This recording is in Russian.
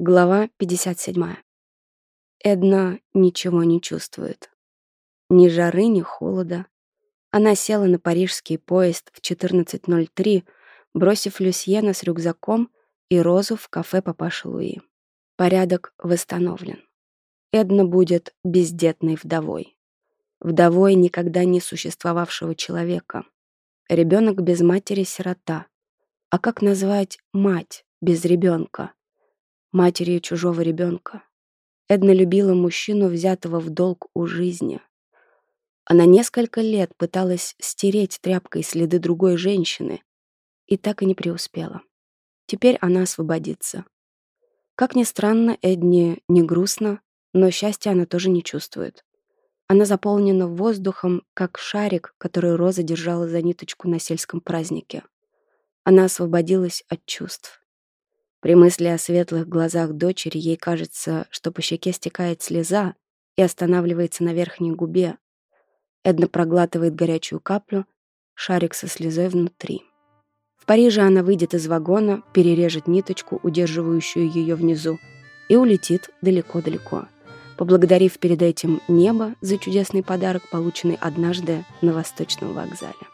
Глава 57. Эдна ничего не чувствует. Ни жары, ни холода. Она села на парижский поезд в 14.03, бросив Люсьена с рюкзаком и Розу в кафе папаши Луи. Порядок восстановлен. Эдна будет бездетной вдовой. Вдовой никогда не существовавшего человека. Ребенок без матери — сирота. А как назвать мать без ребенка? матерью чужого ребенка. Эдна любила мужчину, взятого в долг у жизни. Она несколько лет пыталась стереть тряпкой следы другой женщины и так и не преуспела. Теперь она освободится. Как ни странно, Эдне не грустно, но счастья она тоже не чувствует. Она заполнена воздухом, как шарик, который Роза держала за ниточку на сельском празднике. Она освободилась от чувств. При мысли о светлых глазах дочери ей кажется, что по щеке стекает слеза и останавливается на верхней губе. Эдна проглатывает горячую каплю, шарик со слезой внутри. В Париже она выйдет из вагона, перережет ниточку, удерживающую ее внизу, и улетит далеко-далеко, поблагодарив перед этим небо за чудесный подарок, полученный однажды на Восточном вокзале.